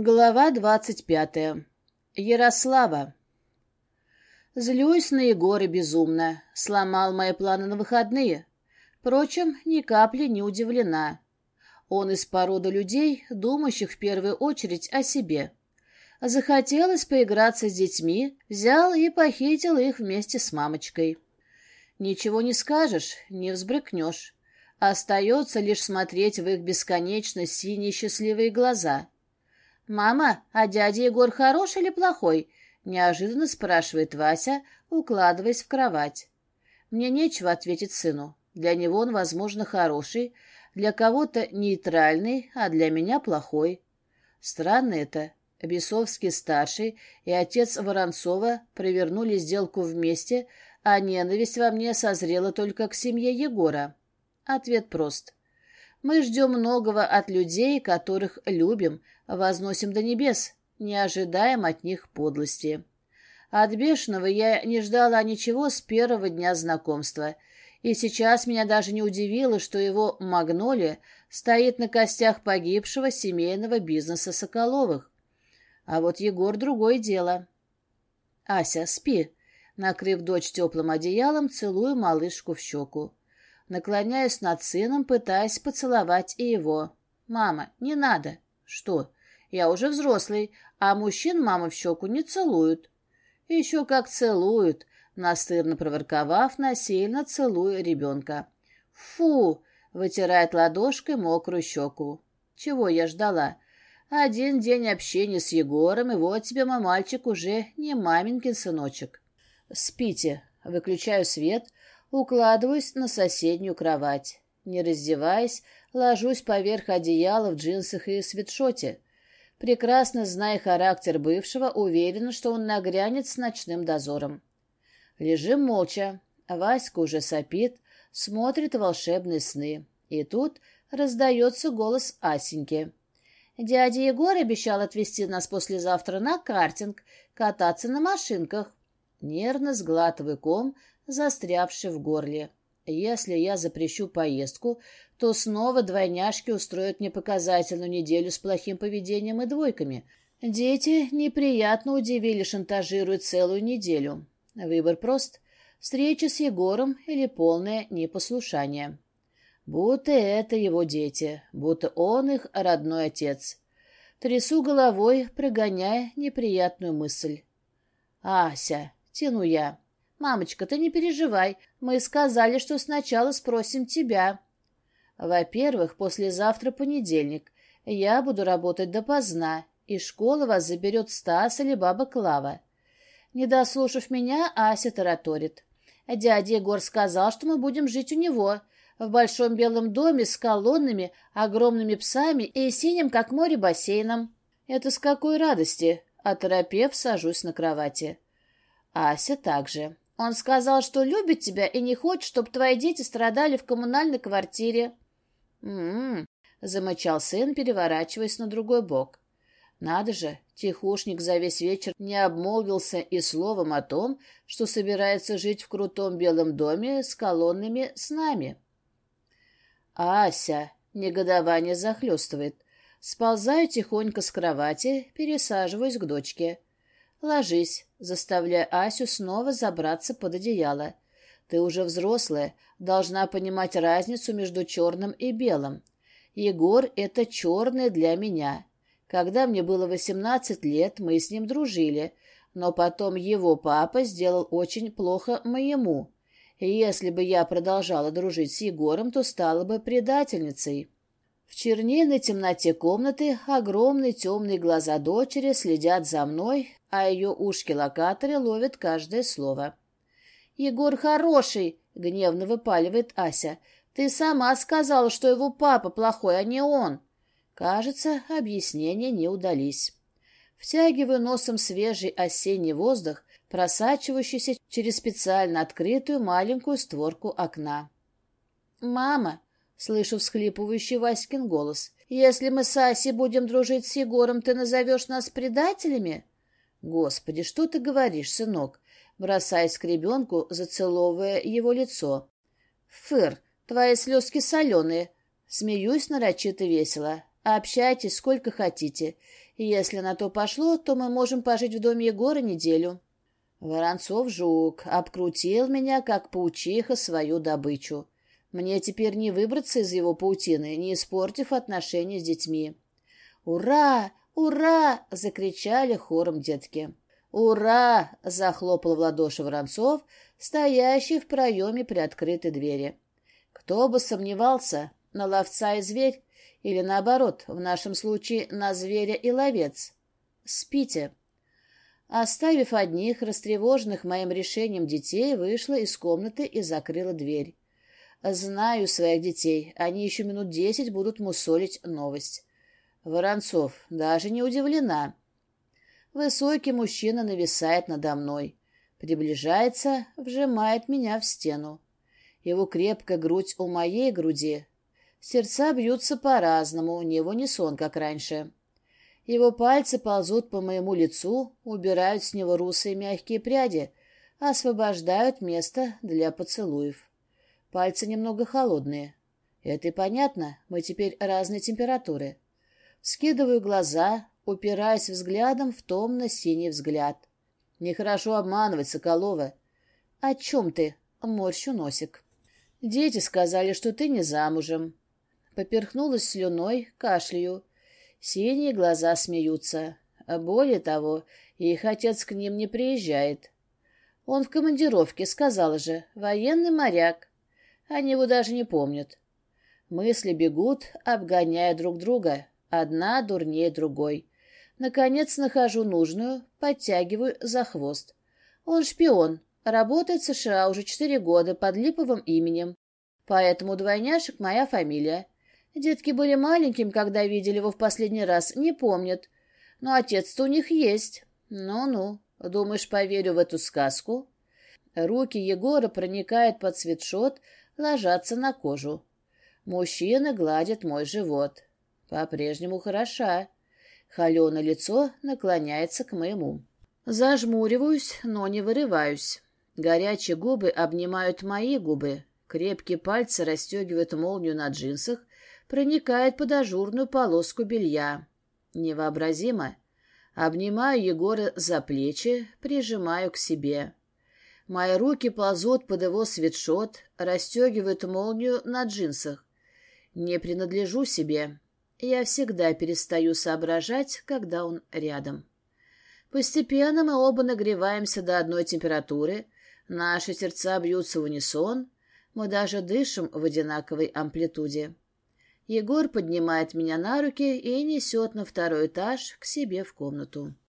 Глава двадцать пятая. Ярослава. Злюсь на Егора безумно. Сломал мои планы на выходные. Впрочем, ни капли не удивлена. Он из породы людей, думающих в первую очередь о себе. Захотелось поиграться с детьми, взял и похитил их вместе с мамочкой. Ничего не скажешь, не взбрыкнешь. Остается лишь смотреть в их бесконечно синие счастливые глаза — «Мама, а дядя Егор хороший или плохой?» — неожиданно спрашивает Вася, укладываясь в кровать. Мне нечего ответить сыну. Для него он, возможно, хороший, для кого-то нейтральный, а для меня плохой. Странно это. Бесовский-старший и отец Воронцова провернули сделку вместе, а ненависть во мне созрела только к семье Егора. Ответ прост. Мы ждем многого от людей, которых любим, возносим до небес, не ожидаем от них подлости. От бешеного я не ждала ничего с первого дня знакомства, и сейчас меня даже не удивило, что его «Магнолия» стоит на костях погибшего семейного бизнеса Соколовых. А вот Егор — другое дело. «Ася, спи», — накрыв дочь теплым одеялом, целую малышку в щеку. Наклоняюсь над сыном, пытаясь поцеловать и его. «Мама, не надо». «Что?» Я уже взрослый, а мужчин мама в щеку не целуют. Еще как целуют, настырно проворковав, насильно целуя ребенка. Фу! Вытирает ладошкой мокрую щеку. Чего я ждала? Один день общения с Егором, и вот тебе, мой мальчик, уже не маменькин сыночек. Спите. Выключаю свет, укладываюсь на соседнюю кровать. Не раздеваясь, ложусь поверх одеяла в джинсах и свитшоте. Прекрасно зная характер бывшего, уверена, что он нагрянет с ночным дозором. Лежим молча. Васька уже сопит, смотрит волшебные сны. И тут раздается голос Асеньки. Дядя Егор обещал отвезти нас послезавтра на картинг, кататься на машинках. Нервно сглатываю ком, застрявший в горле. Если я запрещу поездку, то снова двойняшки устроят мне показательную неделю с плохим поведением и двойками. Дети неприятно удивили, шантажируют целую неделю. Выбор прост. Встреча с Егором или полное непослушание. Будто это его дети, будто он их родной отец. Трясу головой, прогоняя неприятную мысль. «Ася!» — тяну я. «Мамочка, ты не переживай. Мы сказали, что сначала спросим тебя». «Во-первых, послезавтра понедельник. Я буду работать допоздна, и школа вас заберет Стас или баба Клава». Не дослушав меня, Ася тараторит. «Дядя Егор сказал, что мы будем жить у него, в большом белом доме с колоннами, огромными псами и синим, как море, бассейном». «Это с какой радости?» Оторопев, сажусь на кровати. Ася также. Он сказал, что любит тебя и не хочет, чтобы твои дети страдали в коммунальной квартире. «М-м-м», замычал сын, переворачиваясь на другой бок. Надо же, тихушник за весь вечер не обмолвился и словом о том, что собирается жить в крутом белом доме с колоннами с нами. «Ася!» — негодование захлестывает. Сползаю тихонько с кровати, пересаживаюсь к дочке. «Ложись», заставляя Асю снова забраться под одеяло. «Ты уже взрослая, должна понимать разницу между черным и белым. Егор — это черное для меня. Когда мне было восемнадцать лет, мы с ним дружили, но потом его папа сделал очень плохо моему. Если бы я продолжала дружить с Егором, то стала бы предательницей». В чернильной темноте комнаты огромные темные глаза дочери следят за мной, а ее ушки-локаторы ловят каждое слово. «Егор хороший!» — гневно выпаливает Ася. «Ты сама сказала, что его папа плохой, а не он!» Кажется, объяснения не удались. Втягиваю носом свежий осенний воздух, просачивающийся через специально открытую маленькую створку окна. «Мама!» — слышу всхлипывающий Васькин голос. «Если мы с Асей будем дружить с Егором, ты назовешь нас предателями?» «Господи, что ты говоришь, сынок?» бросаясь к ребенку, зацеловывая его лицо. «Фыр, твои слезки соленые!» Смеюсь нарочито весело. «Общайтесь сколько хотите. Если на то пошло, то мы можем пожить в доме Егора неделю. Воронцов-жук обкрутил меня, как паучиха, свою добычу. Мне теперь не выбраться из его паутины, не испортив отношения с детьми. «Ура! Ура!» — закричали хором детки. «Ура!» — захлопал в ладоши Воронцов, стоящий в проеме приоткрытой двери. Кто бы сомневался, на ловца и зверь, или наоборот, в нашем случае на зверя и ловец. Спите. Оставив одних, растревоженных моим решением детей, вышла из комнаты и закрыла дверь. Знаю своих детей, они еще минут десять будут мусолить новость. Воронцов даже не удивлена. Высокий мужчина нависает надо мной. Приближается, вжимает меня в стену. Его крепкая грудь у моей груди. Сердца бьются по-разному, не в унисон, как раньше. Его пальцы ползут по моему лицу, убирают с него русые мягкие пряди, освобождают место для поцелуев. Пальцы немного холодные. Это и понятно, мы теперь разной температуры. Скидываю глаза, упираясь взглядом в томно-синий взгляд. Нехорошо обманывать Соколова. — О чем ты? — морщу носик. — Дети сказали, что ты не замужем. Поперхнулась слюной, кашляю. Синие глаза смеются. Более того, их отец к ним не приезжает. Он в командировке, сказала же, военный моряк. Они его даже не помнят. Мысли бегут, обгоняя друг друга, одна дурнее другой. Наконец нахожу нужную, подтягиваю за хвост. Он шпион, работает в США уже четыре года под липовым именем. Поэтому двойняшек моя фамилия. Детки были маленькими, когда видели его в последний раз, не помнят. Но отец-то у них есть. Ну-ну, думаешь, поверю в эту сказку? Руки Егора проникают под свитшот, ложатся на кожу. Мужчина гладит мой живот. По-прежнему хороша. Холеное лицо наклоняется к моему. Зажмуриваюсь, но не вырываюсь. Горячие губы обнимают мои губы. Крепкие пальцы расстегивают молнию на джинсах, проникает под ажурную полоску белья. Невообразимо. Обнимаю Егора за плечи, прижимаю к себе. Мои руки ползут под его свитшот, расстегивают молнию на джинсах. Не принадлежу себе. Я всегда перестаю соображать, когда он рядом. Постепенно мы оба нагреваемся до одной температуры, наши сердца бьются в унисон, мы даже дышим в одинаковой амплитуде. Егор поднимает меня на руки и несет на второй этаж к себе в комнату.